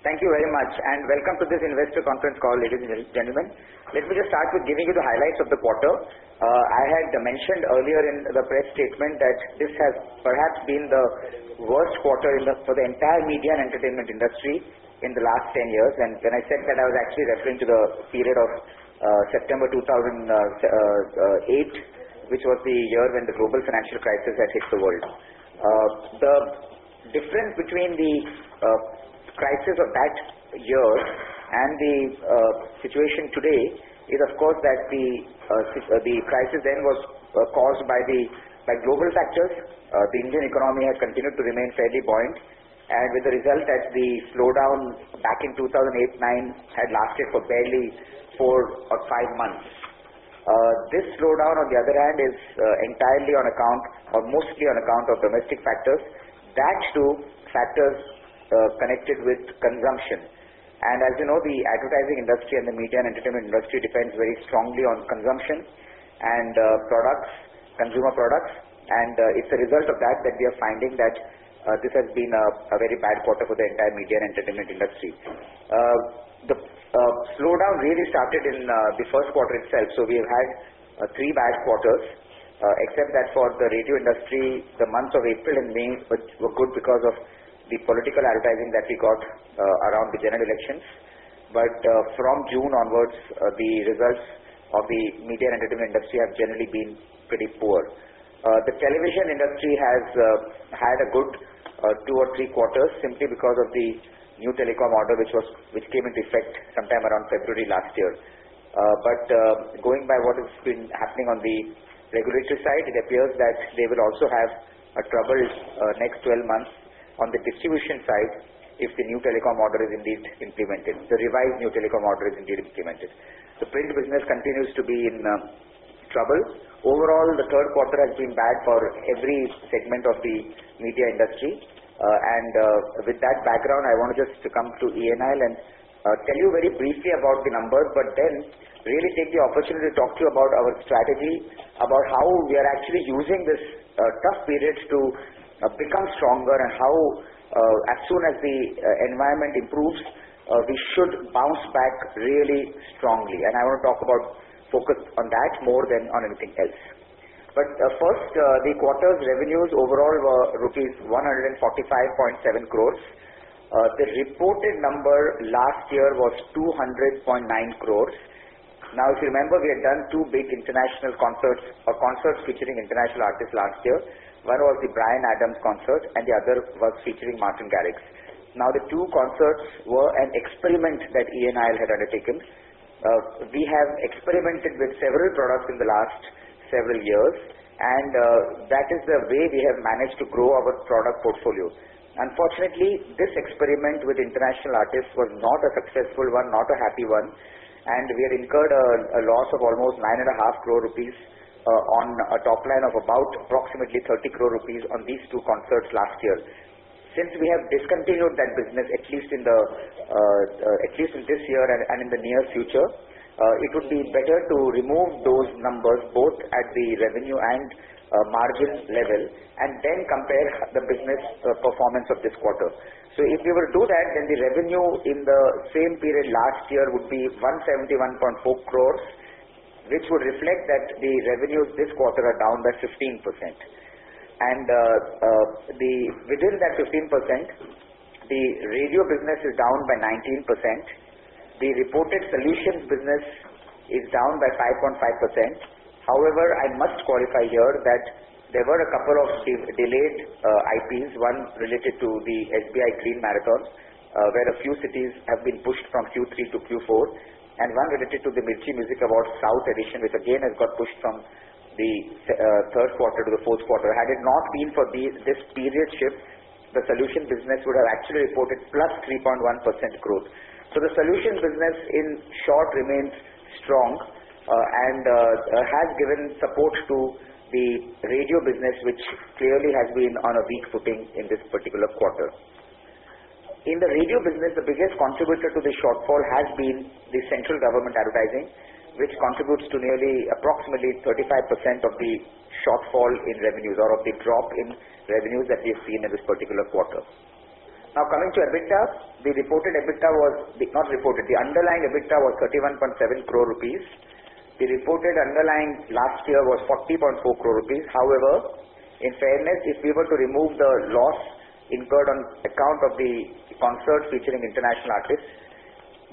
Thank you very much, and welcome to this investor conference call, ladies and gentlemen. Let me just start with giving you the highlights of the quarter. Uh, I had mentioned earlier in the press statement that this has perhaps been the worst quarter for the entire media and entertainment industry in the last 10 years. And when I said that, I was actually referring to the period of uh, September 2008, uh, which was the year when the global financial crisis had hit the world. The difference between the crisis of that year and the uh, situation today is, of course, that the uh, uh, crisis then was caused by the by global factors. The Indian economy has continued to remain fairly buoyant, and with the result that the slowdown back in 2008-2009 had lasted for barely four or five months. This slowdown, on the other hand, is entirely on account or mostly on account of domestic factors. That too, factors Uh, connected with consumption. And as you know, the advertising industry and the media and entertainment industry depends very strongly on consumption and uh, products, consumer products. And uh, it's a result of that that we are finding that this has been a very bad quarter for the entire media and entertainment industry. The slowdown really started in the first quarter itself. So we have had three bad quarters, except that for the radio industry, the months of April and May were good because of the political advertising that we got uh, around the general elections. But uh, from June onwards, uh, the results of the media and entertainment industry have generally been pretty poor. The television industry has had a good two or three quarters simply because of the new telecom order, which was which came into effect sometime around February last year. But going by what has been happening on the regulatory side, it appears that they will also have a troubled next 12 months on the distribution side if the new telecom order is indeed implemented, the revised new telecom order is indeed implemented. The print business continues to be in uh, trouble. Overall, the third quarter has been bad for every segment of the media industry. Uh, and uh, with that background, I want to just come to ENIL and tell you very briefly about the numbers, but then really take the opportunity to talk to you about our strategy, about how we are actually using this tough period to Uh, become stronger and how, uh, as soon as the uh, environment improves, we should bounce back really strongly. And I want to talk about focus on that more than on anything else. But First, the quarter's revenues overall were rupees 145.7 crores. The reported number last year was 200.9 crores. Now, if you remember, we had done two big international concerts or concerts featuring international artists last year. One was the Bryan Adams concert, and the other was featuring Martin Garrix. Now the two concerts were an experiment that ENIL had undertaken. Uh, We have experimented with several products in the last several years, and uh, that is the way we have managed to grow our product portfolio. Unfortunately, this experiment with international artists was not a successful one, not a happy one, and we had incurred a loss of almost 9.5 crore rupees Uh, on a top line of about approximately 30 crore rupees on these two concerts last year. Since we have discontinued that business, at least in the uh, uh at least in this year and in the near future, uh, it would be better to remove those numbers both at the revenue and margin level, and then compare the business performance of this quarter. So if we were to do that, then the revenue in the same period last year would be 171.4 crores, which would reflect that the revenues this quarter are down by 15%. And uh, uh, within that 15%, the radio business is down by 19%. The reported solutions business is down by 5.5%. However, I must qualify here that there were a couple of delayed uh, IPs, one related to the SBI Green Marathon, where a few cities have been pushed from Q3 to Q4, and one related to the Mirchi Music Awards South edition, which again has got pushed from the uh, third quarter to the fourth quarter. Had it not been for this period shift, the solution business would have actually reported +3.1% growth. So the solution business, in short, remains strong uh, and uh, has given support to the radio business, which clearly has been on a weak footing in this particular quarter. In the radio business, the biggest contributor to the shortfall has been the central government advertising, which contributes to nearly approximately 35% of the shortfall in revenues or of the drop in revenues that we have seen in this particular quarter. Now, coming to EBITDA, the reported EBITDA was not reported. The underlying EBITDA was 31.7 crore rupees. The reported underlying last year was 40.4 crore rupees. However, in fairness, if we were to remove the loss incurred on account of the concert featuring international artists,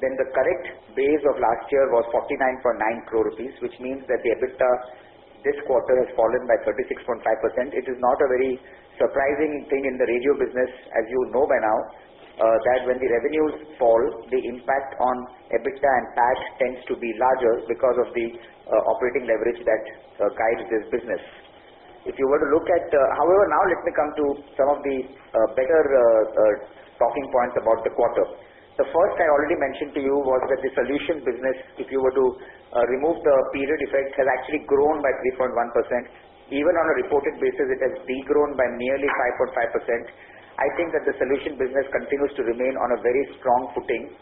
then the correct base of last year was 49.9 crore rupees, which means that the EBITDA this quarter has fallen by 36.5%. It is not a very surprising thing in the radio business, as you know by now, uh, that when the revenues fall, the impact on EBITDA and PAT tends to be larger because of the uh, operating leverage that uh, guides this business. If you were to look at, uh, however, now let me come to some of the uh, better uh, talking points about the quarter. The first I already mentioned to you was that the solution business, if you were to remove the period effect, has actually grown by 3.1%. Even on a reported basis, it has degrown by nearly 5.5%. I think that the solution business continues to remain on a very strong footing.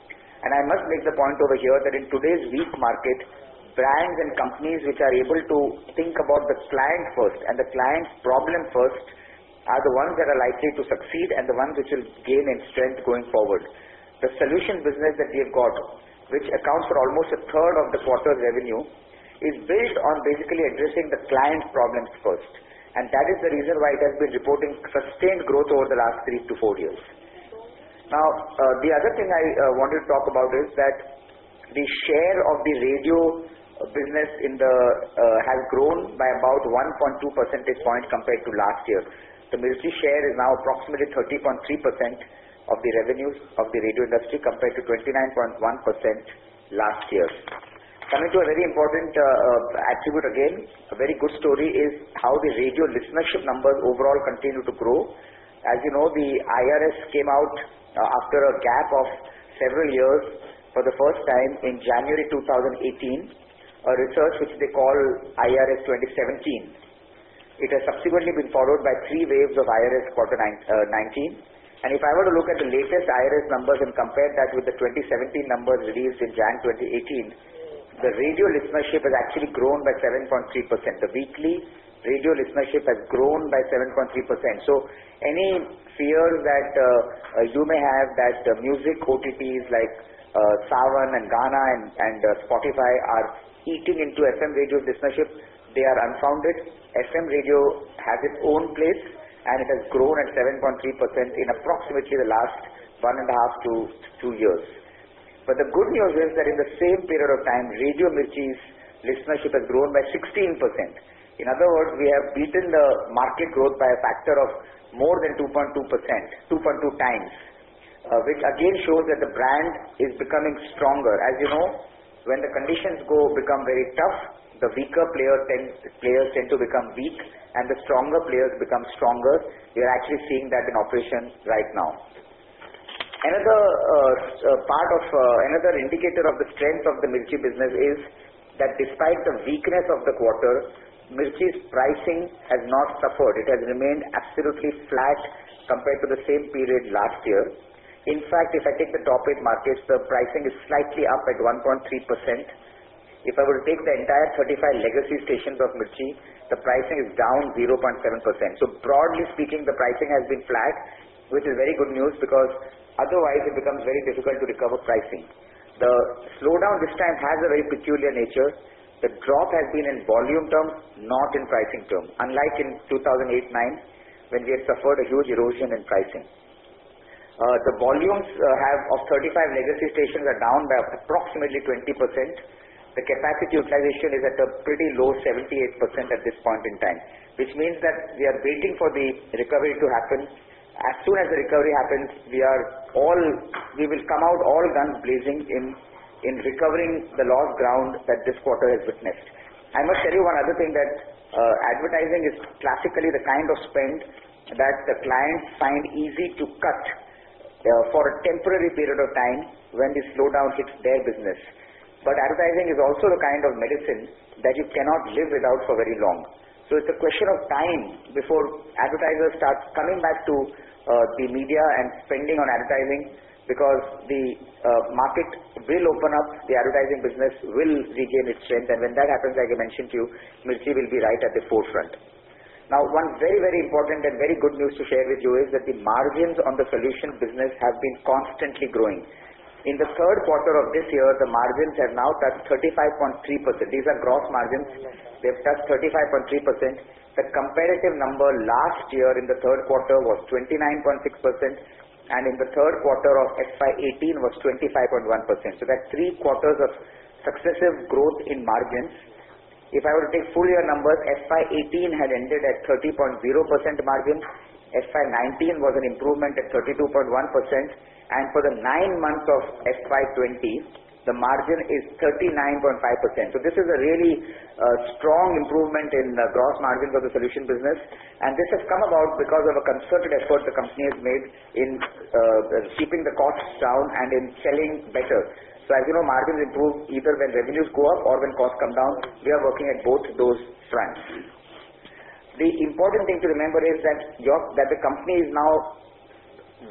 And I must make the point over here that in today's weak market, brands and companies which are able to think about the client first and the client's problem first are the ones that are likely to succeed and the ones which will gain in strength going forward. The solution business that we have got, which accounts for almost a third of the quarter's revenue, is built on basically addressing the client's problems first. And That is the reason why it has been reporting sustained growth over the last three to four years. Now, uh, the other thing I uh, wanted to talk about is that the share of the radio business in the uh has grown by about 1.2 percentage points compared to last year. The Mirchi share is now approximately 30.3% of the revenues of the radio industry compared to 29.1% last year. Coming to a very important uh, uh, attribute again, a very good story is how the radio listenership numbers overall continue to grow. As you know, the IRS came out uh, after a gap of several years for the first time in January 2018, a research which they call IRS 2017. It has subsequently been followed by three waves of IRS quarter uh, 19. And If I were to look at the latest IRS numbers and compare that with the 2017 numbers released in January 2018, the radio listenership has actually grown by 7.3%. The weekly radio listenership has grown by 7.3%. So any fears that uh, uh, you may have that music OTTs like Saavn and Gaana and and uh, Spotify are eating into FM radio listenership, they are unfounded. FM radio has its own place, and it has grown at 7.3% in approximately the last one and a half to two years. But the good news is that in the same period of time, Radio Mirchi's listenership has grown by 16%. In other words, we have beaten the market growth by a factor of more than 2.2%, 2.2 times, Uh, which again shows that the brand is becoming stronger. As you know, when the conditions go become very tough, the weaker player tend, players tend to become weak, and the stronger players become stronger. We are actually seeing that in operation right now. Another uh, uh, part of another indicator of the strength of the Mirchi business is that despite the weakness of the quarter, Mirchi's pricing has not suffered. It has remained absolutely flat compared to the same period last year. In fact, if I take the top eight markets, the pricing is slightly up at 1.3%. If I were to take the entire 35 legacy stations of Mirchi, the pricing is down 0.7%. So broadly speaking, the pricing has been flat, which is very good news because otherwise it becomes very difficult to recover pricing. The slowdown this time has a very peculiar nature. The drop has been in volume terms, not in pricing terms, unlike in 2008-2009 when we had suffered a huge erosion in pricing. Uh, the volumes uh, of 35 legacy stations are down by approximately 20%. The capacity utilization is at a pretty low 78% at this point in time, which means that we are waiting for the recovery to happen. As soon as the recovery happens, we are all we will come out all guns blazing in recovering the lost ground that this quarter has witnessed. I must tell you one other thing that uh, advertising is classically the kind of spend that the clients find easy to cut Uh, for a temporary period of time when the slowdown hits their business. But advertising is also the kind of medicine that you cannot live without for very long. So It is a question of time before advertisers start coming back to uh, the media and spending on advertising because the uh, market will open up, the advertising business will regain its strength. And when that happens, like I mentioned to you, Mirchi will be right at the forefront. Now, one very, very important and very good news to share with you is that the margins on the solution business have been constantly growing. In the third quarter of this year, the margins have now touched 35.3%. These are gross margins. They've touched 35.3%. The comparative number last year in the third quarter was 29.6%, and in the third quarter of FY18 was 25.1%. So that's three quarters of successive growth in margins. If I were to take full year numbers, FY 2018 had ended at 30.0% margin. FY 2019 was an improvement at 32.1%, and for the nine months of FY 2020, the margin is 39.5%. So this is a really uh, strong improvement in the gross margins for the solution business, and this has come about because of a concerted effort the company has made in uh, keeping the costs down and in selling better. So as you know, margins improve either when revenues go up or when costs come down. We are working at both those fronts. The important thing to remember is that your, that the company is now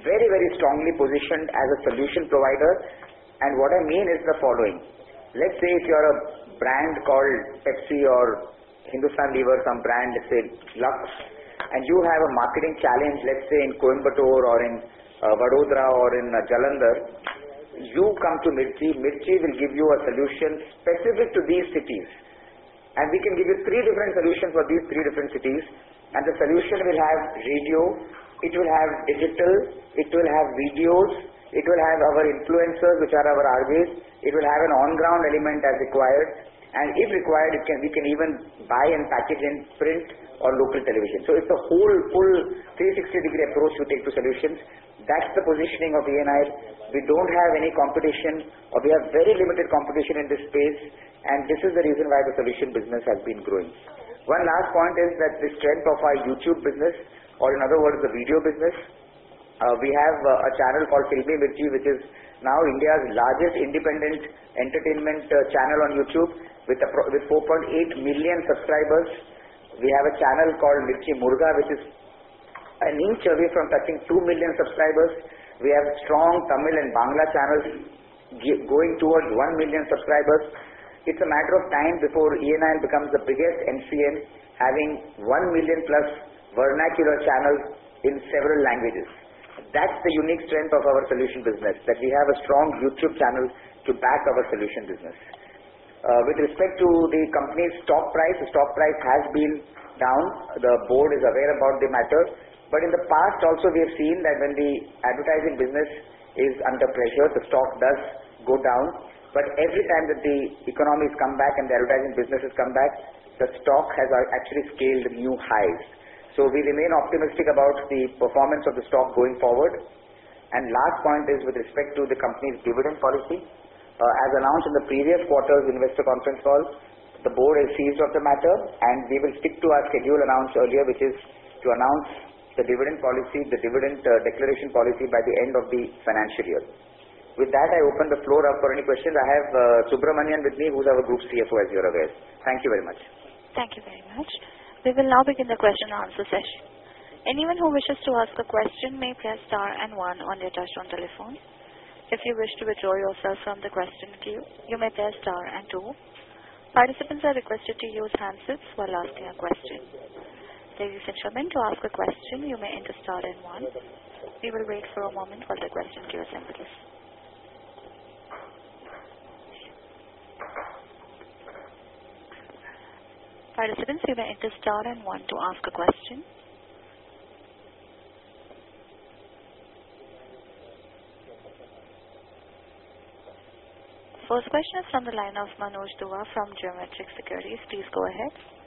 very, very strongly positioned as a solution provider and what I mean is the following. Let's say if you're a brand called Pepsi or Hindustan Lever, some brand, let's say Lux, and you have a marketing challenge, let's say in Coimbatore or in uh, Vadodara or in uh, Jalandhar, you come to Mirchi, Mirchi will give you a solution specific to these cities. And we can give you three different solutions for these three different cities. And the solution will have radio, it will have digital, it will have videos, it will have our influencers, which are our RJs. It will have an on-ground element as required. And if required, can, we can even buy and package in print or local television. So it's a whole full 360 degree approach we take to solutions. That's the positioning of ENI. We don't have any competition or we have very limited competition in this space and this is the reason why the solution business has been growing. One last point is that the strength of our YouTube business or in other words the video business uh, we have uh, a channel called Filmi Mirchi, which is now India's largest independent entertainment uh, channel on YouTube with, with 4.8 million subscribers. We have a channel called Mirchi Murga, which is an inch away from touching 2 million subscribers. We have strong Tamil and Bangla channels going towards 1 million subscribers. It's a matter of time before ENIL becomes the biggest MCN having 1 million plus vernacular channels in several languages. That's the unique strength of our solution business, that we have a strong YouTube channel to back our solution business. Uh, with respect to the company's stock price, the stock price has been down. The board is aware about the matter. But in the past also we have seen that when the advertising business is under pressure, the stock does go down. But every time that the economies come back and the advertising businesses come back, the stock has actually scaled new highs. So we remain optimistic about the performance of the stock going forward. And last point is with respect to the company's dividend policy. Uh, as announced in the previous quarter's investor conference call, the board is seized of the matter and we will stick to our schedule announced earlier, which is to announce the dividend policy, the dividend uh, declaration policy by the end of the financial year. With that, I open the floor up for any questions. I have uh, Subramanian with me, who's our group CFO, as you're aware. Thank you very much. Thank you very much. We will now begin the question and answer session. Anyone who wishes to ask a question may press star and one on their touchtone telephone. If you wish to withdraw yourself from the question queue, you may press star and two. Participants are requested to use handsets while asking a question. Ladies and gentlemen, to ask a question, you may enter star and one. We will wait for a moment while the question queue assembles. Participants, you may enter star and one to ask a question. First question is from the line of Manoj Dua from Geometric Securities. Please go ahead.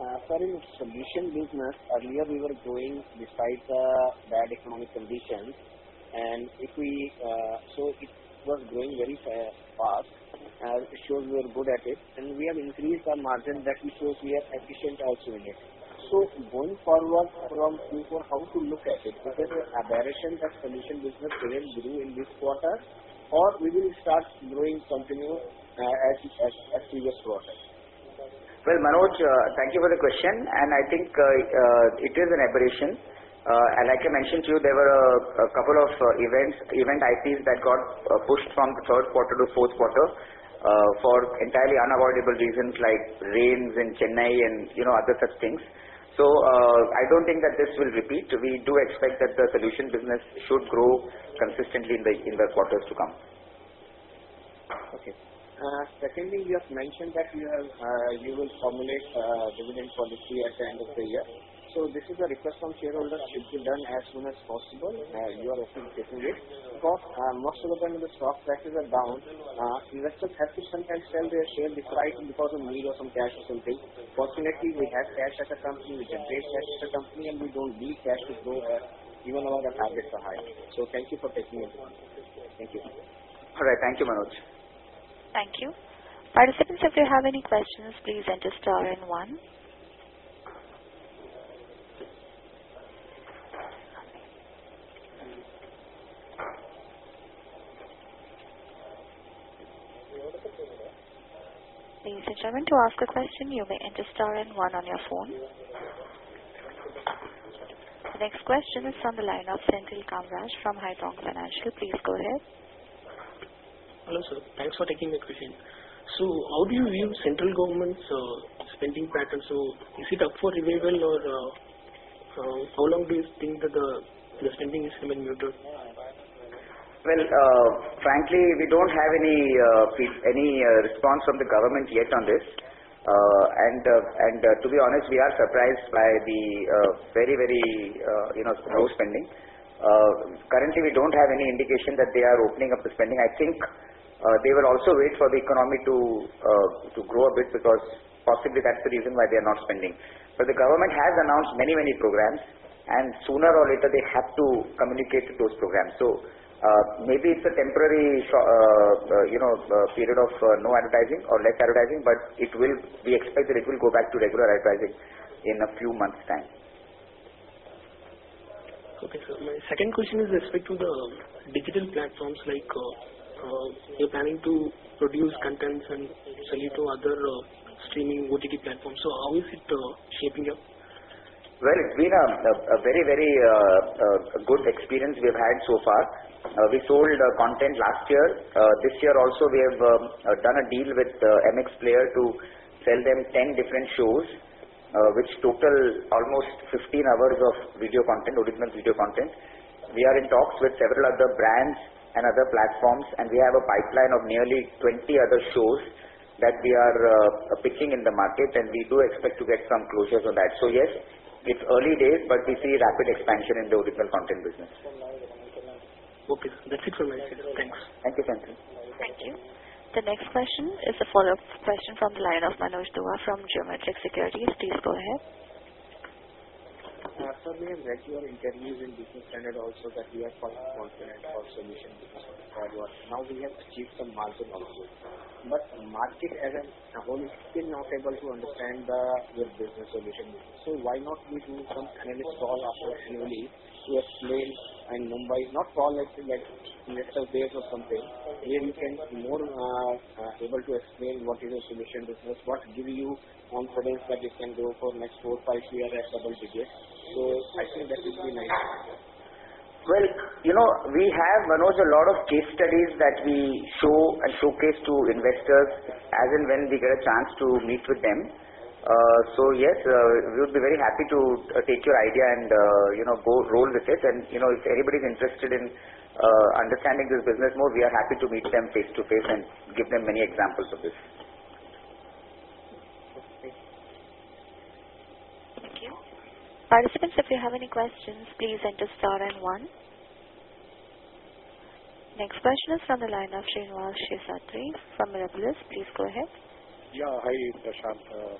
Uh, sir, in solution business, earlier we were growing despite the bad economic conditions, and if we, uh, so it was growing very fast it shows we are good at it, and we have increased our margin that we shows we are efficient also in it. So going forward from Q4, how to look at it? Is it aberration that solution business will grow in this quarter, or we will start growing continue uh, as, as, as previous quarter? Well, Manoj, uh, thank you for the question, and I think uh, uh, it is an aberration. And like I mentioned to you, there were a, couple of events, event IPs that got pushed from the third quarter to fourth quarter. for entirely unavoidable reasons like rains in Chennai and you know other such things. So I don't think that this will repeat. We do expect that the solution business should grow consistently in the quarters to come. Okay. Uh, secondly, you have mentioned that you uh, will formulate uh, dividend policy at the end of the year. So this is a request from shareholders, should be done as soon as possible. You are with taking it? Most of the time the stock prices are down, investors have to sometimes sell their share because of need of some cash or something. Fortunately, we have cash as a company, we generate cash as a company, and we don't need cash to grow even our targets are high. So thank you for taking it. Thank you. All right. Thank you, Manoj. Thank you. Participants, if you have any questions, please enter star and one. Ladies and gentlemen, to ask a question, you may enter star and one on your phone. The next question is from the line of Senthil Kamaraj from Haitong Financial. Please go ahead. Hello, sir. Thanks for taking my question. So how do you view central government's uh, spending pattern? Is it up for revival or uh, uh, how long do you think that the spending is remaining muted? Well, frankly, we don't have any any response from the government yet on this. And to be honest, we are surprised by the very, very low spending. Currently, we don't have any indication that they are opening up the spending. I think Uh, they will also wait for the economy uh, to grow a bit because possibly that's the reason why they are not spending. But the government has announced many many programs, and sooner or later they have to communicate those programs. So uh, maybe it's a temporary you know period of no advertising or less advertising, but it will we expect that it will go back to regular advertising in a few months' time. Okay, sir. My second question is with respect to the um, digital platforms, like Uh, you're planning to produce contents and sell it to other uh, streaming OTT platforms. So how is it uh, shaping up? Well, it's been a very very good experience we've had so far. We sold content last year. This year also, we have um, done a deal with MX Player to sell them 10 different shows, which total almost 15 hours of video content, original video content. We are in talks with several other brands and other platforms, and we have a pipeline of nearly 20 other shows that we are uh, pitching in the market, and we do expect to get some closures on that. So yes, it's early days, but we see rapid expansion in the original content business. Okay. That's it from my side. Thanks. Thank you, Senthil. Thank you. The next question is a follow-up question from the line of Manoj Dua from Geometric Securities. Please go ahead. Sir, we have read your interviews in Business Standard also that we are quite confident of solution business going forward. Now we have achieved some margin also. But market as a whole is still not able to understand your business solution. So why not we do some analyst call after annually to explain in Mumbai, not call like investor days or something, where you can more uh, uh, able to explain what is your solution business, what give you confidence that it can grow for next four, five years at double digits. I think that would be nice. Well, you know, we have, Manoj, a lot of case studies that we show and showcase to investors as and when we get a chance to meet with them. Uh, so yes, uh, we would be very happy to take your idea and you know go roll with it. And you know if anybody's interested in understanding this business more, we are happy to meet them face-to-face and give them many examples of this. Okay. Thank you. Participants, if you have any questions, please enter star and one. Next question is from the line of Srinivas Seshadri from Mirabilis. Please go ahead. Yeah. Hi, Prashant. Uh,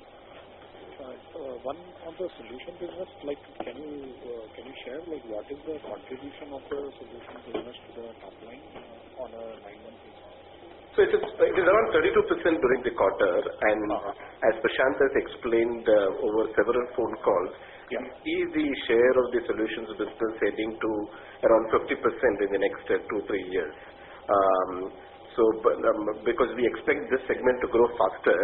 uh, one on the solution business, like can you uh, share what is the contribution of the solution business to the top line on a nine-month basis? So it is around 32% during the quarter. And uh-huh. as Prashant has explained over several phone calls. Yeah see the share of the solutions business heading to around 50% in the next uh, two, three years. Um, so, um, because we expect this segment to grow faster.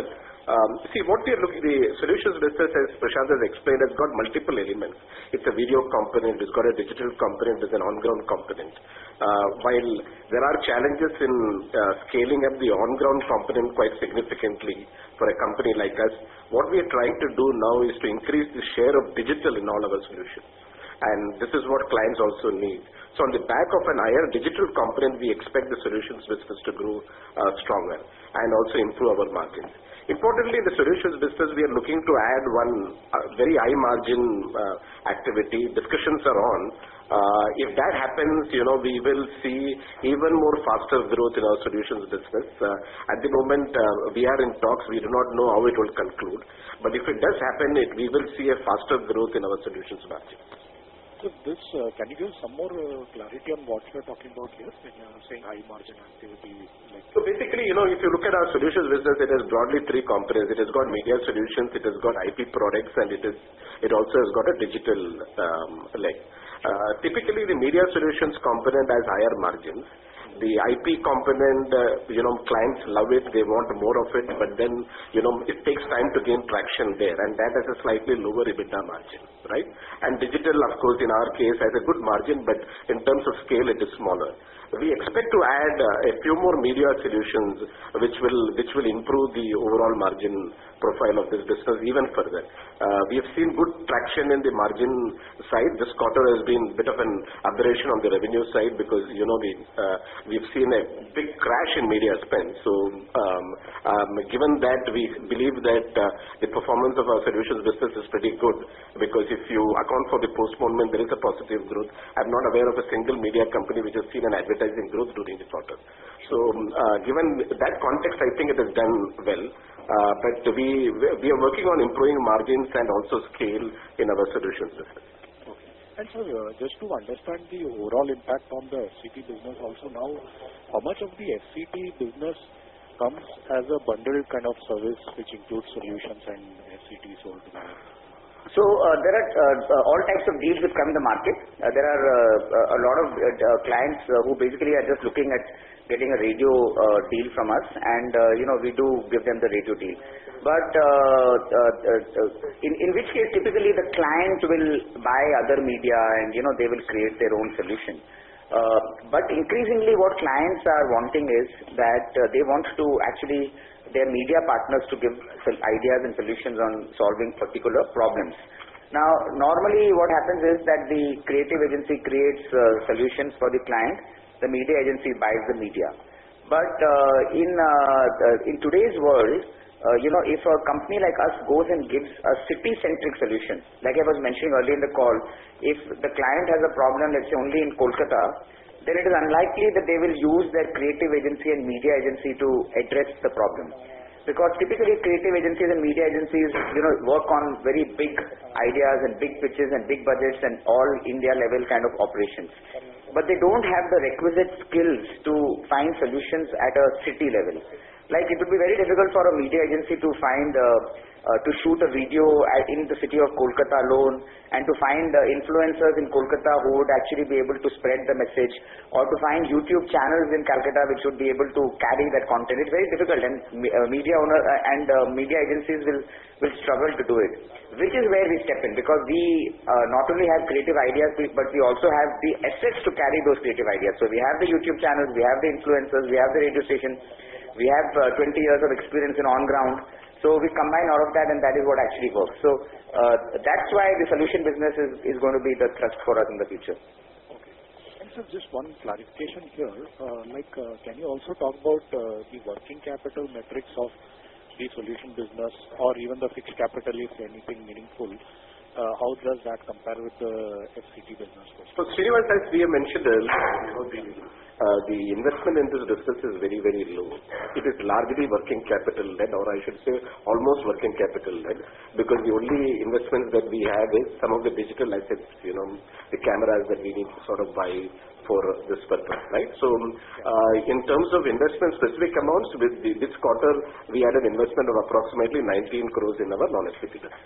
The solutions business, as Prashant has explained, has got multiple elements. It's a video component, it's got a digital component, there's an on-ground component. While there are challenges in uh, scaling up the on-ground component quite significantly for a company like us. What we are trying to do now is to increase the share of digital in all of our solutions. And this is what clients also need. So on the back of an higher digital component, we expect the solutions business to grow uh, stronger and also improve our margins. Importantly, the solutions business, we are looking to add one uh, very high margin uh, activity. Discussions are on. If that happens, you know, we will see even more faster growth in our solutions business. At the moment, we are in talks. We do not know how it will conclude. But if it does happen, we will see a faster growth in our solutions margin. This, uh, can you give some more uh, clarity on what you're talking about here when you're saying high margin activity? Like So basically, you know, if you look at our solutions business, it has broadly three components. It has got media solutions, it has got IP products, and it is it also has got a digital um, leg. Uh, typically, the media solutions component has higher margins. The IP component, uh, you know, clients love it, they want more of it, but then, you know, it takes time to gain traction there, and that has a slightly lower EBITDA margin, right? And digital, of course, in our case, has a good margin, but in terms of scale, it is smaller. We expect to add uh, a few more media solutions which will which will improve the overall margin profile of this business even further. Uh, We have seen good traction in the margin side. This quarter has been a bit of an aberration on the revenue side because, you know, we, uh, we've seen a big crash in media spend. So, um, um, given that, we believe that the performance of our solutions business is pretty good, because if you account for the postponement, there is a positive growth. I'm not aware of a single media company which has seen an advertising growth during the quarter. So, uh, given that context, I think it has done well. Uh, But we we are working on improving margins and also scale in our solutions business. Okay. And sir, uh, just to understand the overall impact on the FCT business also now, how much of the FCT business comes as a bundled kind of service which includes solutions and FCT sold? So uh, there are uh, uh, all types of deals which come in the market. Uh, There are uh, a lot of uh, clients who basically are just looking at getting a radio deal from us, and you know we do give them the radio deal. But in in which case typically the client will buy other media and you know they will create their own solution. But increasingly what clients are wanting is that they want to actually their media partners to give ideas and solutions on solving particular problems. Now, normally what happens is that the creative agency creates uh, solutions for the client, the media agency buys the media. But uh, in uh, in today's world, uh, you know, if a company like us goes and gives a city-centric solution, like I was mentioning earlier in the call, if the client has a problem, let's say only in Kolkata, then it is unlikely that they will use their creative agency and media agency to address the problem. Because typically creative agencies and media agencies, you know, work on very big ideas and big pitches and big budgets and all India level kind of operations. But they don't have the requisite skills to find solutions at a city level. Like it would be very difficult for a media agency to find uh, to shoot a video in the city of Kolkata alone and to find uh, influencers in Kolkata who would actually be able to spread the message or to find YouTube channels in Calcutta which would be able to carry that content. It's very difficult and uh, media owner uh, and uh, media agencies will, will struggle to do it. Which is where we step in because we uh, not only have creative ideas but we also have the assets to carry those creative ideas. So we have the YouTube channels, we have the influencers, we have the radio station, we have uh, 20 years of experience in on ground. So we combine all of that and that is what actually works. So uh, that's why the solution business is, going to be the thrust for us in the future. Okay. And sir, just one clarification here. Uh, Like, uh, can you also talk about the working capital metrics of the solution business or even the fixed capital, if anything meaningful? Uh, How does that compare with the FCT business? So Srinivas, as we have mentioned earlier, uh, the investment in this business is very, very low. It is largely working capital led, or I should say almost working capital led, because the only investments that we have is some of the digital assets, you know, the cameras that we need to sort of buy for this purpose, right? So, uh, in terms of investment specific amounts, with this quarter, we had an investment of approximately 19 crores in our non-FCT business.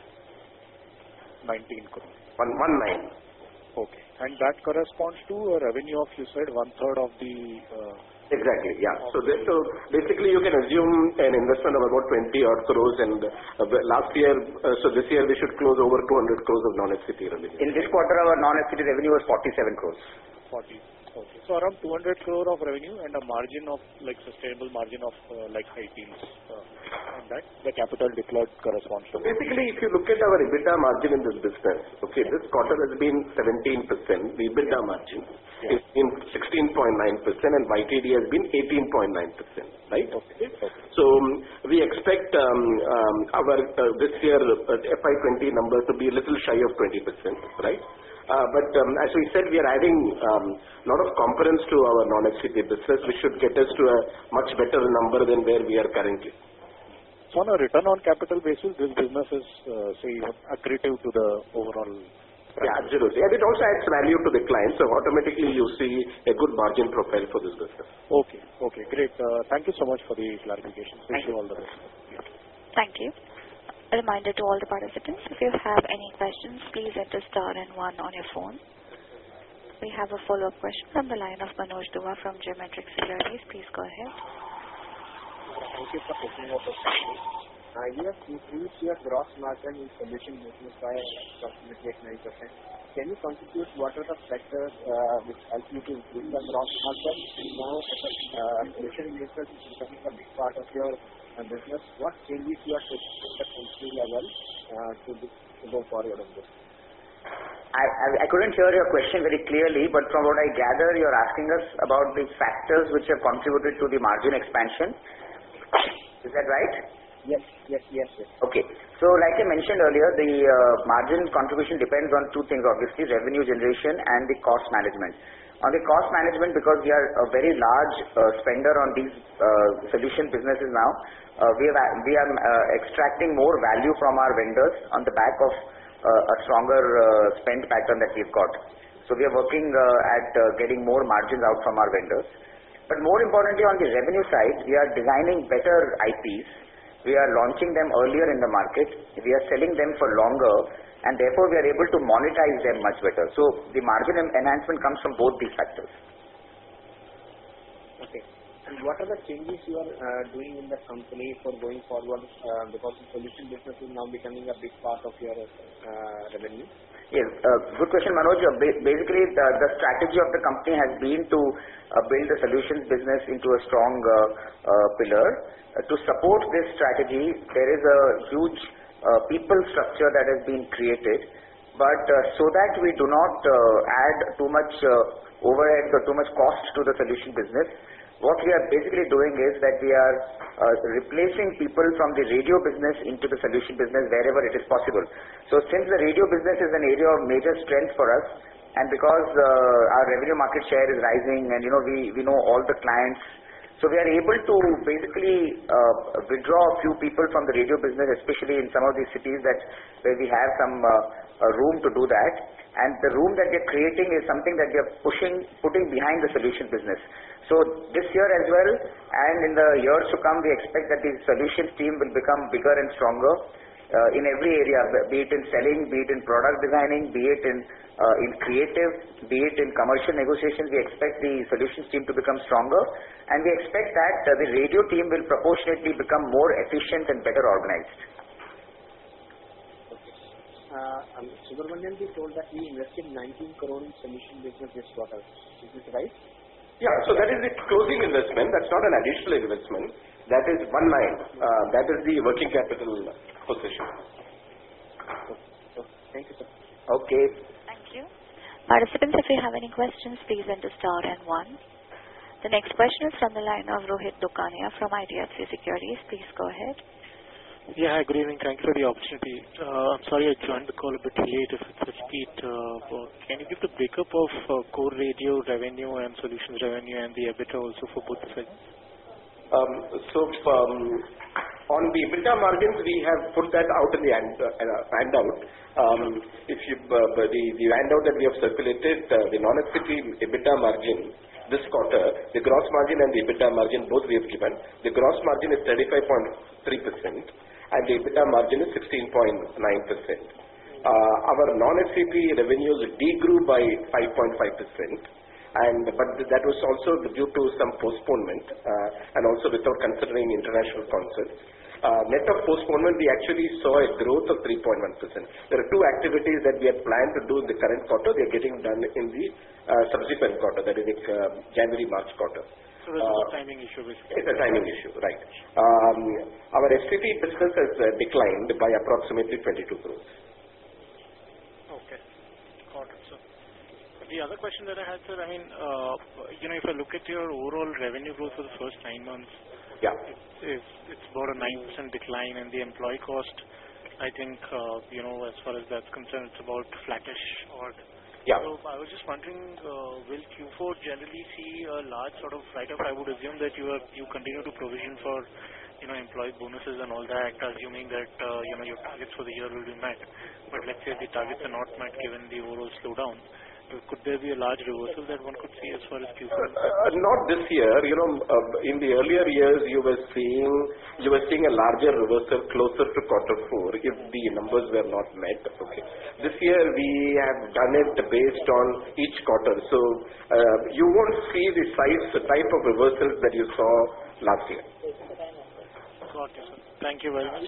19 crore. One, one nine. Okay. And that corresponds to a revenue of, you said, one-third of the... uh, Exactly, yeah. So this, so basically, you can assume an investment of about 20 odd crores, and uh, last year, uh, so this year we should close over 200 crores of non-FCT revenue. In this quarter our non-FCT revenue was 47 crores. 40. Okay. So around 200 crore of revenue and a margin of like sustainable margin of uh, like high teens. Uh, and that the capital deployed corresponds to. Basically, if you look at our EBITDA margin in this business, okay, this quarter has been 17%. The EBITDA margin Yeah. is in 16.9% and YTD has been 18.9%, right? Okay. okay. So um, we expect um, um, our uh, this year uh, FY20 number to be a little shy of 20%, right? Uh, But um, as we said, we are adding a lot of components to our non-FCT business, which should get us to a much better number than where we are currently. So on a return on capital basis, this business is, uh, say, accretive to the overall. Yeah, absolutely. And it also adds value to the client, so automatically you see a good margin profile for this business. Okay. Okay, great. Uh, Thank you so much for the clarification. Wish Thank you all the best. Thank you. A reminder to all the participants, if you have any questions, please enter star and one on your phone. We have a follow-up question from the line of Manoj Dua from Geometric Securities. Please go ahead. Thank you for taking the question. You have increased your gross margin in solution business by approximately 9%. Can you contribute what are the factors uh, which help you to improve the gross margin? Now, uh, solution business is becoming a big part of your business. What changes you are taking at the company level uh, to to go forward on this? I, I, I couldn't hear your question very clearly, but from what I gather, you're asking us about the factors which have contributed to the margin expansion. Is that right? Yes, yes, yes, yes. Okay. So like I mentioned earlier, the uh, margin contribution depends on two things, obviously, revenue generation and the cost management. On the cost management, because we are a very large uh, spender on these uh, solution businesses now, uh, we, are extracting more value from our vendors on the back of a stronger spend pattern that we've got. So we are working at getting more margins out from our vendors. But more importantly, on the revenue side, we are designing better IPs. We are launching them earlier in the market. We are selling them for longer, and therefore we are able to monetize them much better. So the margin enhancement comes from both these factors. Okay. And what are the changes you are uh, doing in the company for going forward? uh, Because the solution business is now becoming a big part of your uh, revenue. Yes, uh, good question, Manoj. Uh, Basically, the the strategy of the company has been to uh, build the solutions business into a strong uh, uh, pillar. Uh, To support this strategy, there is a huge people structure that has been created. But uh, so that we do not uh, add too much uh, overhead or too much cost to the solution business, what we are basically doing is that we are replacing people from the radio business into the solution business wherever it is possible. So since the radio business is an area of major strength for us, and because our revenue market share is rising and you know we, we know all the clients, we are able to basically uh, withdraw a few people from the radio business, especially in some of these cities that where we have some uh, room to do that. And the room that we are creating is something that we are pushing, putting behind the solution business. So this year as well, and in the years to come, we expect that the solutions team will become bigger and stronger uh, in every area, be it in selling, be it in product designing, be it in in creative, be it in commercial negotiations. We expect the solutions team to become stronger, and we expect that uh, the radio team will proportionately become more efficient and better organized. Uh, um, Subramanian ji told that we invested 19 crore in solution business this quarter. Is this right? Yeah, so that is the closing investment. That's not an additional investment. That is one line. Uh, That is the working capital position. So, thank you, sir. Okay. Participants, if you have any questions, please enter star and one. The next question is from the line of Rohit Dokania from IDFC Securities. Please go ahead. Yeah, good evening. Thank you for the opportunity. Uh, I'm sorry I joined the call a bit late if it's a repeat. uh, Can you give the breakup of uh, core radio revenue and solutions revenue and the EBITDA also for both the segments? Um, So, um, on the EBITDA margins, we have put that out in the uh, handout. Um, If you, uh, the handout that we have circulated, uh, the non-FCT EBITDA margin this quarter, the gross margin and the EBITDA margin, both we have given. The gross margin is 35.3%, and the EBITDA margin is 16.9%. Uh, Our non-FCT revenues degrew by 5.5%, and but that was also due to some postponement, uh, and also without considering international concerts. uh, net of postponement, we actually saw a growth of 3.1%. There are two activities that we had planned to do in the current quarter. They are getting done in the uh, subsequent quarter, that is the uh, January-March quarter. So there's no timing issue basically. It's a timing issue, right. Um, Our FCT business has uh, declined by approximately 22 crores. Okay. Got it, sir. The other question that I had, sir, I mean, uh, you know, if I look at your overall revenue growth for the first nine months, Yeah. it's it's about a 9% decline, and the employee cost, I think, uh, you know, as far as that's concerned, it's about flattish or. Yeah. So I was just wondering, uh, will Q4 generally see a large sort of write-off? I would assume that you are you continue to provision for, you know, employee bonuses and all that, assuming that, uh, you know, your targets for the year will be met. But let's say the targets are not met given the overall slowdown. Could there be a large reversal that one could see as far as Q4 Uh, Not this year. You know, uh, in the earlier years, you were seeing you were seeing a larger reversal closer to quarter four if the numbers were not met. Okay. This year, we have done it based on each quarter. So, uh, you won't see the size, the type of reversals that you saw last year. Got you, sir. Thank you very much.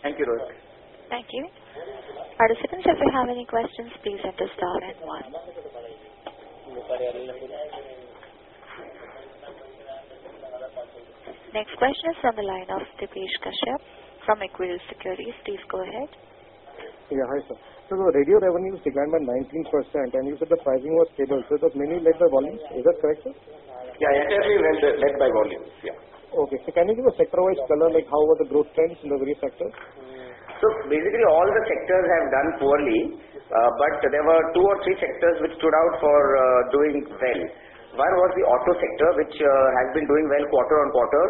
Thank you, Rohit. Thank you. Participants, if you have any questions, please enter star and one. Next question is from the line of Dipesh Kashyap from Equirus Securities. Please go ahead. Yeah, hi, sir. So the radio revenues declined by 19%, and you said the pricing was stable. So it was mainly led by volumes. Is that correct, sir? Yeah, entirely led, led by volumes. Yeah. Okay. So can you give a sector-wise color, like how were the growth trends in the various sectors? So basically, all the sectors have done poorly, uh, but there were two or three sectors which stood out for uh, doing well. One was the auto sector, which uh, has been doing well quarter on quarter,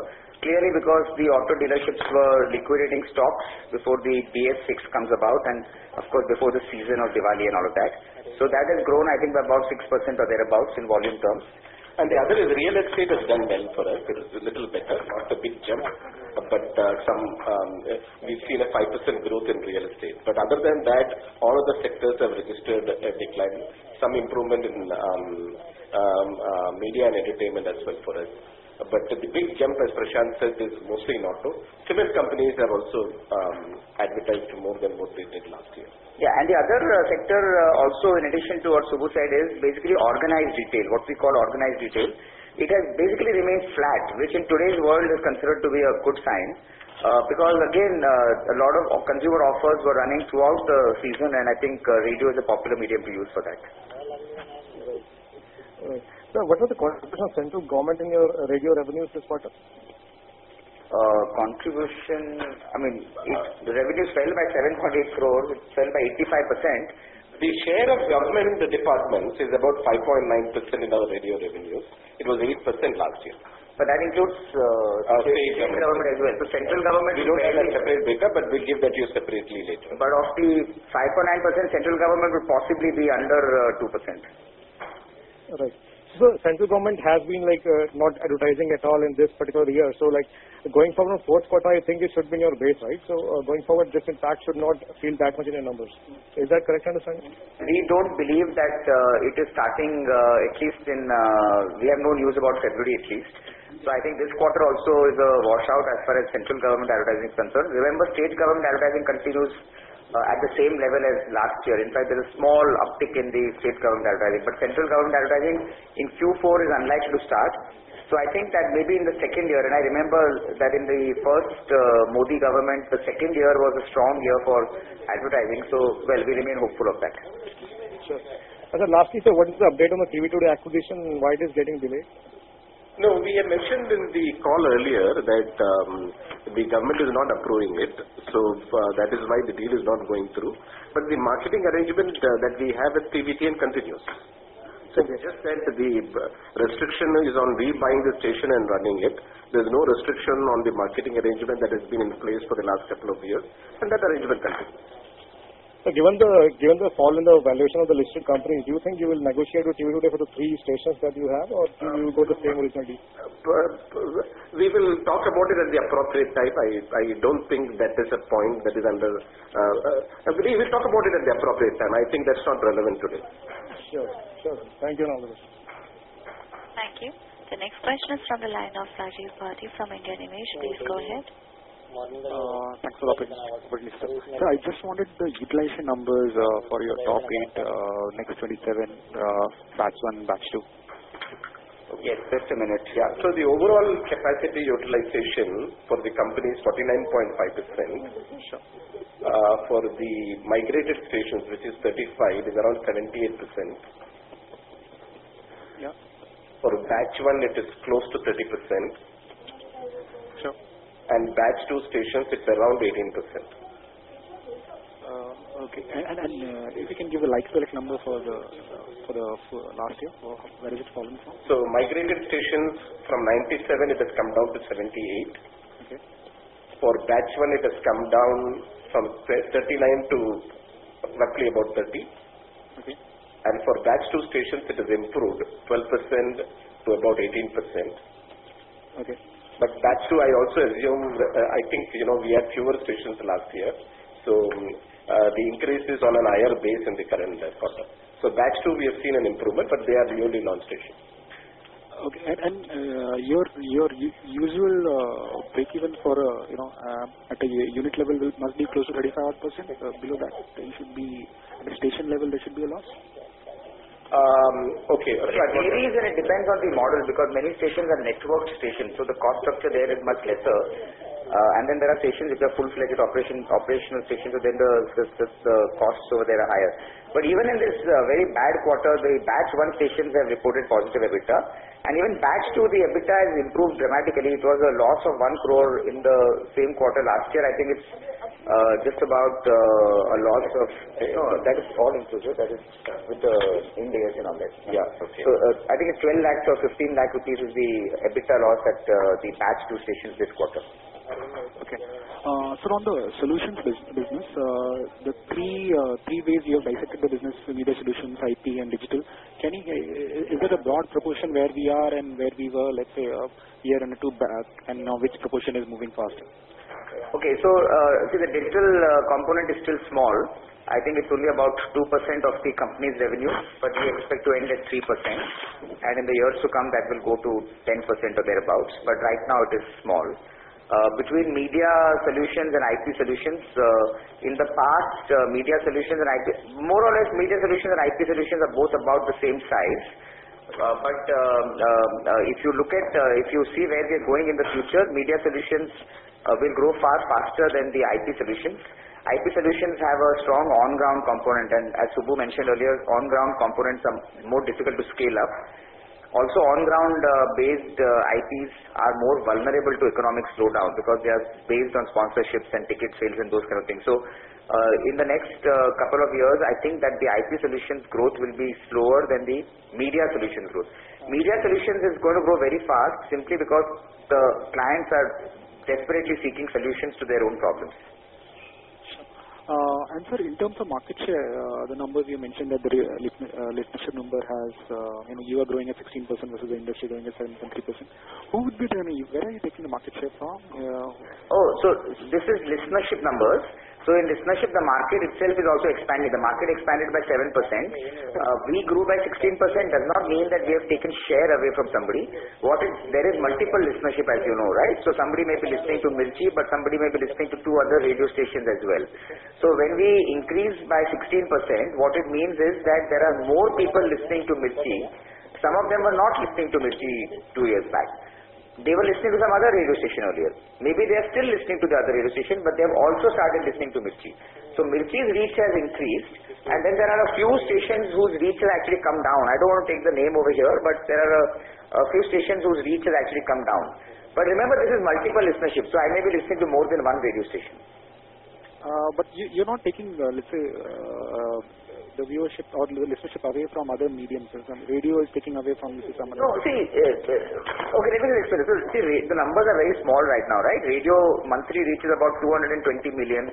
clearly because the auto dealerships were liquidating stocks before the BS6 comes about, and of course before the season of Diwali and all of that. So that has grown, I think, by about 6% or thereabouts in volume terms. And the other is real estate has done well for us. It is a little better, not a big jump, but uh, some um, uh, we've seen a 5% growth in real estate. But other than that, all of the sectors have registered a decline. Some improvement in um, um, uh, media and entertainment as well for us. But the big jump, as Prashant said, is mostly in auto. Cement companies have also um, advertised more than what they did last year. Yeah, and the other uh, sector uh, also in addition to what Subbu said is basically organized retail, what we call organized retail. It has basically remained flat, which in today's world is considered to be a good sign. Uh, because again, uh, a lot of consumer offers were running throughout the season and I think uh, radio is a popular medium to use for that. Right. So what was the contribution of central government in your radio revenues this quarter? Uh, contribution, I mean, it, the revenues fell by 7.8 crores, it fell by 85%. The share of government the departments is about 5.9% in our radio revenues. It was 8% last year. But that includes uh, Uh, state, state state government as well. So central government We don't have barely- a separate breakup, but we'll give that to you separately later. But of the 5.9%, central government would possibly be under uh, 2%. Right. So central government has been like uh, not advertising at all in this particular year. So like going forward fourth quarter, I think it should be in your base, right? So uh, going forward, this impact should not feel that much in your numbers. Is that correct understanding? We don't believe that uh, it is starting, uh, at least in, uh, we have no news about February at least. So I think this quarter also is a washout as far as central government advertising is concerned. Remember, state government advertising continues at the same level as last year. In fact, there is a small uptick in the state government advertising, but central government advertising in Q4 is unlikely to start. So I think that maybe in the second year, and I remember that in the first uh, Modi government, the second year was a strong year for advertising. So, well, we remain hopeful of that. Sure. And then lastly, sir, what is the update on the TV Today acquisition why it is getting delayed? No, we have mentioned in the call earlier that um, the government is not approving it, so uh, that is why the deal is not going through. But the marketing arrangement uh, that we have with TVTN continues. So it's just that the uh, restriction is on rebuying the station and running it. There's no restriction on the marketing arrangement that has been in place for the last couple of years, and that arrangement continues. So given the given the fall in the valuation of the listed companies, do you think you will negotiate with TV Today for the three stations that you have, or do you go the same original deal? Uh, We will talk about it at the appropriate time. I I don't think that is a point that is under. uh, uh, We will talk about it at the appropriate time. I think that's not relevant today. Sure, sure. Thank you and all the best. Thank you. The next question is from the line of Rajiv Bharti from Indian Image. Please go ahead. Uh, thanks for the opportunity, sir. Sir, I just wanted the utilization numbers uh, for your top eight, uh, next 27, batch one, batch two. Yes, just a minute. Yeah. So the overall capacity utilization for the company is 49.5%. Sure. For the migrated stations, which is 35, is around 78%. Yeah. For batch one, it is close to 30%. Sure. Batch two stations, it's around 18%. Uh, okay. And uh, if you can give a like-to-like number for the uh, for the last year, where is it falling from? So migrated stations from 97, it has come down to 78. Okay. For batch one, it has come down from 39 to roughly about 30. Okay. And for batch two stations, it has improved 12% to about 18%. Okay. But batch two, I also assume, uh, I think, you know we had fewer stations last year. So uh, the increase is on an higher base in the current uh, quarter. So batch two, we have seen an improvement, but they are newly launched stations. Okay. And your your usual breakeven um, at a unit level must be close to 35%. Below that, there should be at a station level, there should be a loss? Okay. It varies and it depends on the model because many stations are networked stations, so the cost structure there is much lesser. Uh, and then there are stations which are full-fledged operation, operational stations, so then the costs over there are higher. But even in this very bad quarter, the batch one stations have reported positive EBITDA. And even batch two, the EBITDA has improved dramatically. It was a loss of 1 crore in the same quarter last year. I think it's Uh, just about uh, a loss of uh, No, that is all inclusive. That is uh, with the Ind AS and all that. Yeah. Okay. So uh, I think it's 12 lakhs or 15 lakh rupees is the EBITDA loss at the batch two stations this quarter. Okay. so on the solutions business, the three three ways you have dissected the business, media solutions, IP, and digital. Can you, is there a broad proportion where we are and where we were, let's say, a year and two back, and now which proportion is moving faster? Okay. So uh, see, the digital uh, component is still small. I think it's only about 2% of the company's revenue, but we expect to end at 3%. And in the years to come, that will go to 10% or thereabouts. But right now it is small. Uh, between media solutions and IP solutions, in the past, media solutions and IP, more or less, media solutions and IP solutions are both about the same size. But um, if you look at if you see where we are going in the future, media solutions Uh, will grow far faster than the IP solutions. IP solutions have a strong on-ground component, and as Subbu mentioned earlier, on-ground components are more difficult to scale up. Also, on-ground uh, based uh, IPs are more vulnerable to economic slowdown because they are based on sponsorships and ticket sales and those kind of things. So, in the next couple of years, I think that the IP solutions growth will be slower than the media solutions growth. Media solutions is going to grow very fast simply because the clients are desperately seeking solutions to their own problems. Uh, And, sir, in terms of market share, uh, the numbers you mentioned that the uh, listenership number has, you know, you are growing at 16% versus the industry growing at 7.3%. Who would be the, where are you taking the market share from? Oh, so this is listenership numbers. So in listenership, the market itself is also expanding. The market expanded by 7%. Uh, we grew by 16% does not mean that we have taken share away from somebody. What is, there is multiple listenership, as you know, right? So somebody may be listening to Mirchi, but somebody may be listening to two other radio stations as well. So when we increase by 16%, what it means is that there are more people listening to Mirchi. Some of them were not listening to Mirchi two years back. They were listening to some other radio station earlier. Maybe they are still listening to the other radio station, but they have also started listening to Mirchi. So Mirchi's reach has increased, and then there are a few stations whose reach has actually come down. I don't want to take the name over here, but there are a few stations whose reach has actually come down. But remember, this is multiple listenership, so I may be listening to more than one radio station. Uh, but you're not taking, uh, let's say, uh, the viewership or the listenership away from other mediums. Um, radio is taking away from some other. No. Eh, eh, okay, let me explain. The numbers are very small right now, right? Radio monthly reach is about 220 million.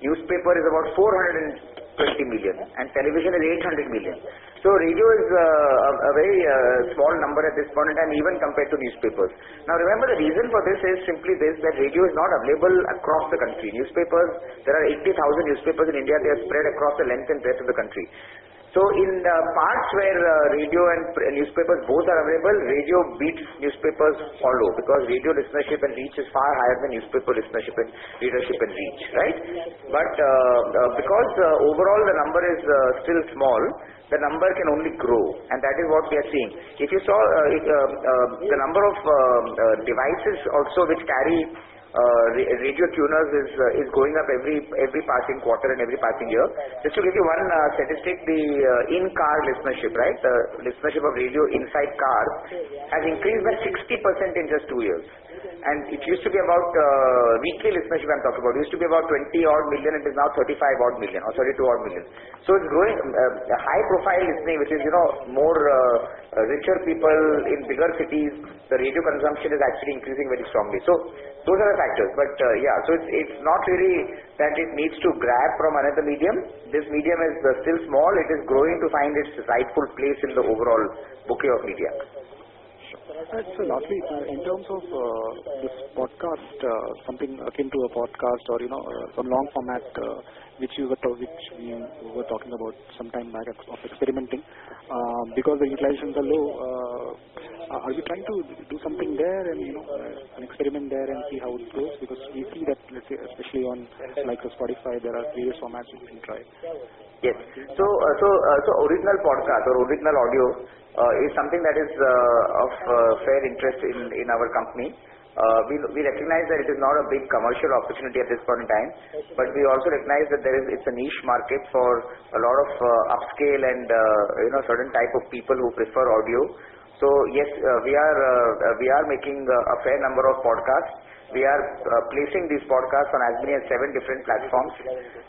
Newspaper is about 420 million, and television is 800 million. So Radio is uh, a very uh, small number at this point in time, even compared to newspapers. Now remember, the reason for this is simply this, that radio is not available across the country. Newspapers, there are 80,000 newspapers in India. They are spread across the length and breadth of the country. So in the parts where uh, radio and newspapers both are available, radio beats newspapers follow because radio listenership and reach is far higher than newspaper listenership and readership and reach, right? But uh, uh, because uh, overall the number is uh, still small, the number can only grow, and that is what we are seeing. If you saw uh, uh, the number of uh, devices also which carry radio tuners is uh, is going up every every passing quarter and every passing year. Just to give you one uh, statistic, the uh, in-car listenership, right, the listenership of radio inside cars has increased by 60% in just two years. And it used to be about uh, weekly listenership I'm talking about. It used to be about 20 odd million. It is now 35 odd million or 32 odd million. So it's growing. Uh, high profile listening, which is you know more uh, uh, richer people in bigger cities, the radio consumption is actually increasing very strongly. Those are the factors. But uh, yeah, so it's it's not really that it needs to grab from another medium. This medium is uh, still small. It is growing to find its rightful place in the overall bouquet of media. So lastly, uh, in terms of uh, this podcast, uh, something akin to a podcast or, you know, uh, some long format, uh, which you were which we were talking about some time back of experimenting, because the utilizations are low, uh, are we trying to do something there and, you know, uh, an experiment there and see how it goes? Because we see that, let's say, especially on like Spotify, there are various formats you can try. Yes. So, uh, so, uh, so original podcast or original audio uh, is something that is uh, of fair interest in, in our company. Uh, we, we recognize that it is not a big commercial opportunity at this point in time, but we also recognize that there is it's a niche market for a lot of uh, upscale and uh, you know certain type of people who prefer audio. So yes, uh, we are we are making uh, a fair number of podcasts. We are uh, placing these podcasts on as many as seven different platforms,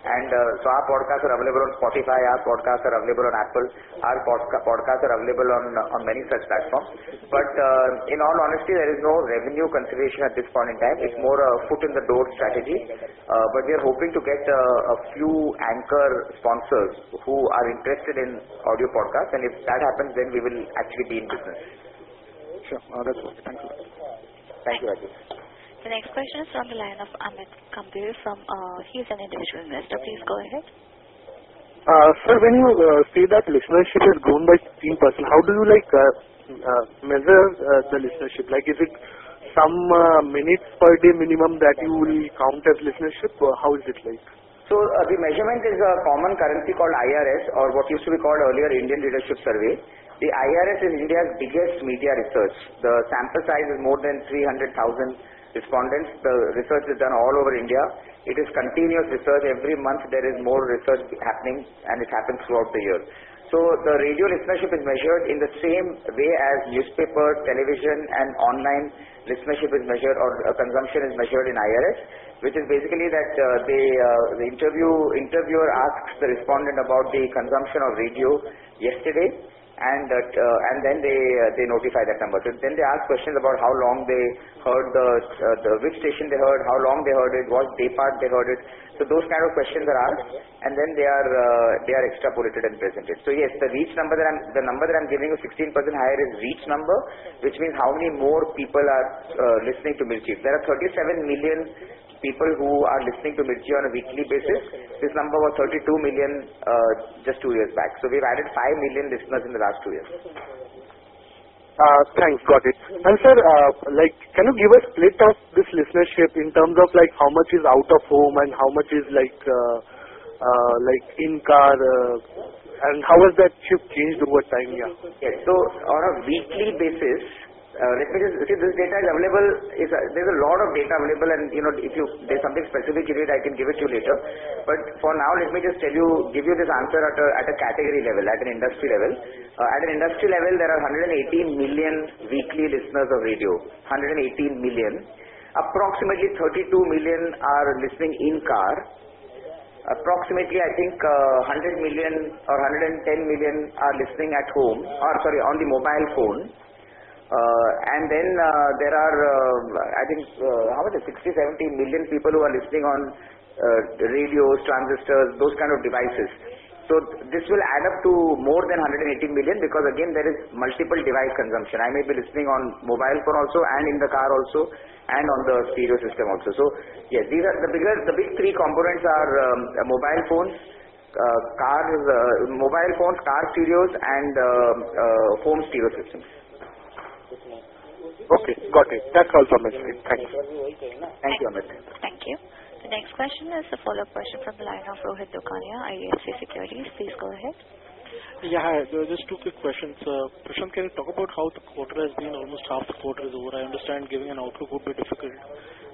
and uh, so our podcasts are available on Spotify. Our podcasts are available on Apple. Our podca- podcasts are available on on many such platforms. But uh, in all honesty, there is no revenue consideration at this point in time. It's more a foot in the door strategy. Uh, but we are hoping to get uh, a few anchor sponsors who are interested in audio podcasts, and if that happens, then we will actually be in business. Sure, uh, that's all. Thank you. Thank you, Rajesh. The next question is from the line of Amit Kambir from, uh, he is an individual investor. Please go ahead. Uh, sir, when you uh, say that listenership has grown by 15%, how do you like uh, uh, measure uh, the listenership? Like, is it some uh, minutes per day minimum that you will count as listenership, or how is it like? So uh, the measurement is a common currency called IRS or what used to be called earlier Indian Readership Survey. The IRS is India's biggest media research. The sample size is more than 300,000 respondents. The research is done all over India. It is continuous research. Every month there is more research happening and it happens throughout the year. So the radio listenership is measured in the same way as newspaper, television and online listenership is measured or uh, consumption is measured in IRS, which is basically that uh, they, uh, the interview, interviewer asks the respondent about the consumption of radio yesterday and that, uh, and then they uh, they notify that number. So then they ask questions about how long they heard the uh, the which station they heard, how long they heard it, what day part they heard it. So those kind of questions are asked, and then they are uh, they are extrapolated and presented. So yes, the reach number that I'm the number that I'm giving you 16% higher is reach number, which means how many more people are uh, listening to Mirchi. There are 37 million people who are listening to Mirchi on a weekly basis. This number was 32 million uh, just two years back. So we've added 5 million listeners in the last two years. Uh, thanks, got it. And sir, uh, like, can you give a split of this listenership in terms of like how much is out of home and how much is like, uh, uh, like in car, uh, and how has that shift changed over time? Yeah. Yes. So on a weekly basis, uh, let me just see this data is available. Is uh, there's a lot of data available, and you know if you there's something specific you need, I can give it to you later. But for now, let me just tell you, give you this answer at a at a category level, at an industry level. Uh, at an industry level, there are 118 million weekly listeners of radio. 118 million. Approximately 32 million are listening in car. Approximately, I think uh, 100 million or 110 million are listening at home, or sorry, on the mobile phone. Uh, and then uh, there are, uh, I think, how much? 60, 70 million people who are listening on radios, transistors, those kind of devices. So th- this will add up to more than 180 million because again there is multiple device consumption. I may be listening on mobile phone also and in the car also and on the stereo system also. So yes, these are the bigger, the big three components are um, mobile phones, uh, mobile phones, car stereos, and home stereo systems. Okay, got it. That's all from my side. Thanks. Thank you, Amit. Thank you. The next question is a follow-up question from the line of Rohit Dokania, IDFC Securities. Please go ahead. Yeah, hi. Just two quick questions. Uh, Prashant, can you talk about how the quarter has been? Almost half the quarter is over. I understand giving an outlook would be difficult,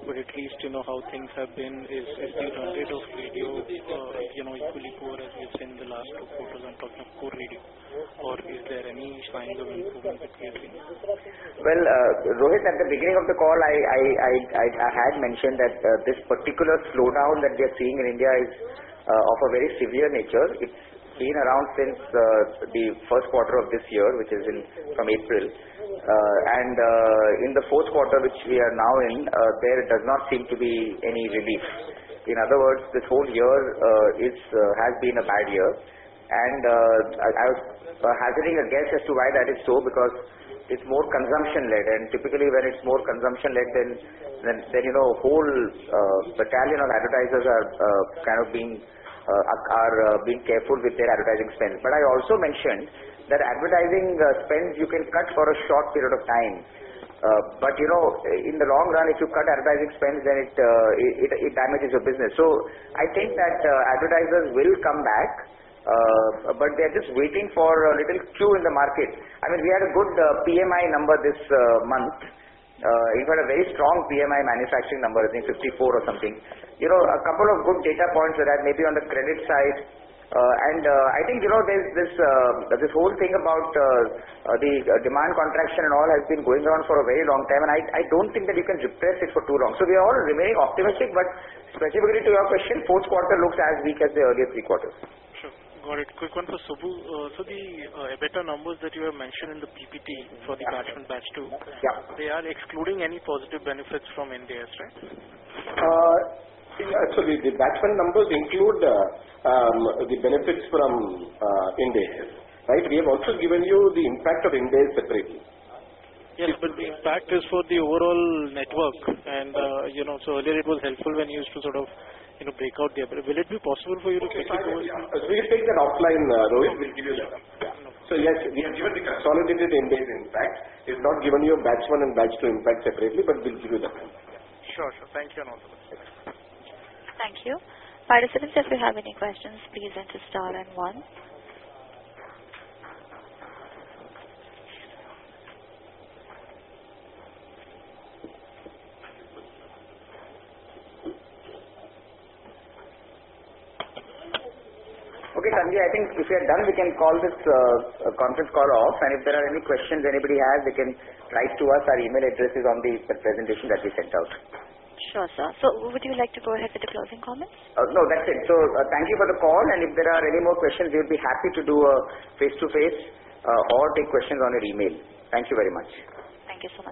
but at least you know how things have been. Is, is the run rate of radio, uh, you know, equally poor as we've seen in the last two quarters? I'm talking of core radio. Or is there any signs of improvement that we have seen? Well, uh, Rohit, at the beginning of the call, I, I, I, had mentioned that this particular slowdown that we are seeing in India is of a very severe nature. It's been around since uh, the first quarter of this year, which is from April. Uh, and uh, in the fourth quarter, which we are now in, uh, there does not seem to be any relief. In other words, this whole year uh, is uh, has been a bad year. And I, was hazarding a guess as to why that is so, because it's more consumption-led, and typically when it's more consumption-led, then, then, then you know, whole battalion of advertisers are kind of being are uh, being careful with their advertising spend. But I also mentioned that advertising uh, spends you can cut for a short period of time. Uh, but you know, in the long run, if you cut advertising spends, then it, uh, damages your business. So I think that uh, advertisers will come back. Uh, but they're just waiting for a little cue in the market. I mean, we had a good uh, PMI number this uh, month. Uh, in fact, a very strong PMI manufacturing number, I think 54 or something. You know, a couple of good data points that maybe on the credit side. Uh, and uh, I think, you know, there's this, uh, this whole thing about uh, uh, the uh, demand contraction and all has been going on for a very long time. And I, I don't think that you can repress it for too long. So we are all remaining optimistic, but specifically to your question, fourth quarter looks as weak as the earlier three quarters. Got it. Quick one for Subbu. Uh, so the uh, EBITDA numbers that you have mentioned in the PPT for the batch 1, batch 2, Yeah. they are excluding any positive benefits from Ind AS, right? Uh, yeah, So the batchman numbers include uh, um, the benefits from uh, Ind AS, right? We have also given you the impact of Ind AS separately. Yes, but the impact is for the overall network. And, uh, you know, so earlier it was helpful when you used to sort of, you know, break out the EBITDA. Will it be possible for you to Okay, take it over? Yeah. We'll take that offline, uh, Rohit. We'll give you that. Yeah. So yes, we have given the consolidated Ind AS impact. We've not given you a batch one and batch two impact separately, but we'll give you that. Sure, sure. Thank you and all. Thank you. Participants, if you have any questions, please enter star and one. Okay, Sanjay, I think if we are done, we can call this uh, uh, conference call off. And if there are any questions anybody has, they can write to us. Our email address is on the presentation that we sent out. Sure, sir. So would you like to go ahead with the closing comments? Uh, no, that's it. So uh, thank you for the call. And if there are any more questions, we will be happy to do a face-to-face uh, or take questions on your email. Thank you very much. Thank you so much.